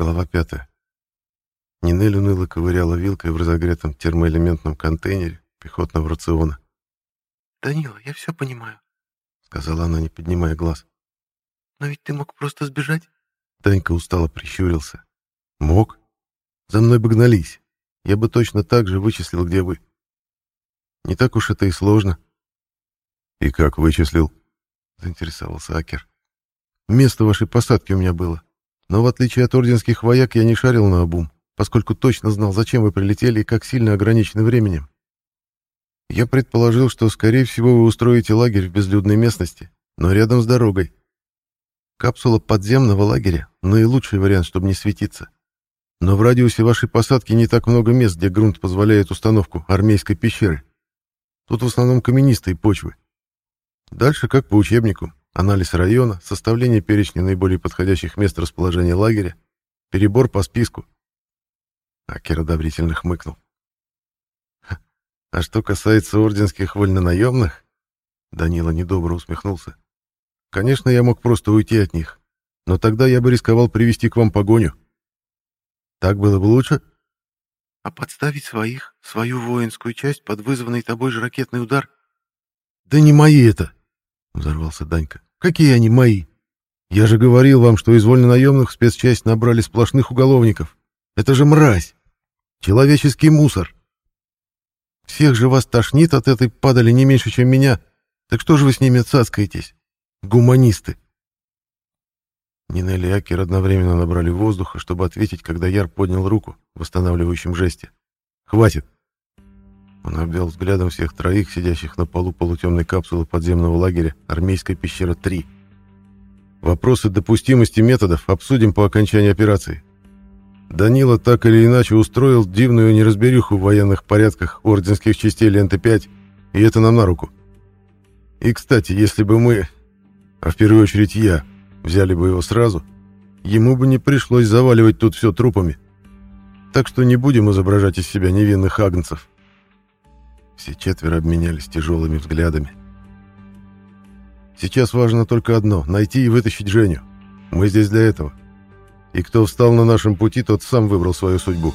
Глава пятая. Нинель уныло ковыряла вилкой в разогретом термоэлементном контейнере пехотного рациона. «Данила, я все понимаю», — сказала она, не поднимая глаз. «Но ведь ты мог просто сбежать?» Данька устало прищурился. «Мог? За мной бы гнались. Я бы точно так же вычислил, где вы. Не так уж это и сложно». «И как вычислил?» — заинтересовался Акер. «Место вашей посадки у меня было. Но в отличие от орденских вояк я не шарил на обум, поскольку точно знал, зачем вы прилетели и как сильно ограничены временем. Я предположил, что, скорее всего, вы устроите лагерь в безлюдной местности, но рядом с дорогой. Капсула подземного лагеря — наилучший вариант, чтобы не светиться. Но в радиусе вашей посадки не так много мест, где грунт позволяет установку армейской пещеры. Тут в основном каменистые почвы. Дальше, как по учебнику, анализ района, составление перечня наиболее подходящих мест расположения лагеря, перебор по списку. Акер одобрительно хмыкнул. А что касается орденских вольнонаемных, Данила недобро усмехнулся. Конечно, я мог просто уйти от них, но тогда я бы рисковал привести к вам погоню. Так было бы лучше? А подставить своих, свою воинскую часть под вызванный тобой же ракетный удар? Да не мои это, взорвался Данька. Какие они мои? Я же говорил вам, что из вольнонаемных спецчасть набрали сплошных уголовников. Это же мразь! Человеческий мусор! Всех же вас тошнит от этой падали не меньше, чем меня. Так что же вы с ними цацкаетесь? Гуманисты!» Нинель и Акер одновременно набрали воздуха, чтобы ответить, когда Яр поднял руку в восстанавливающем жесте. «Хватит!» Он обвел взглядом всех троих, сидящих на полу полутемной капсулы подземного лагеря «Армейская пещера-3». «Вопросы допустимости методов обсудим по окончании операции. Данила так или иначе устроил дивную неразбериху в военных порядках орденских частей ленты-5, и это нам на руку. И, кстати, если бы мы, а в первую очередь я, взяли бы его сразу, ему бы не пришлось заваливать тут все трупами. Так что не будем изображать из себя невинных агнцев. Все четверо обменялись тяжелыми взглядами. Сейчас важно только одно — найти и вытащить Женю. Мы здесь для этого. И кто встал на нашем пути, тот сам выбрал свою судьбу.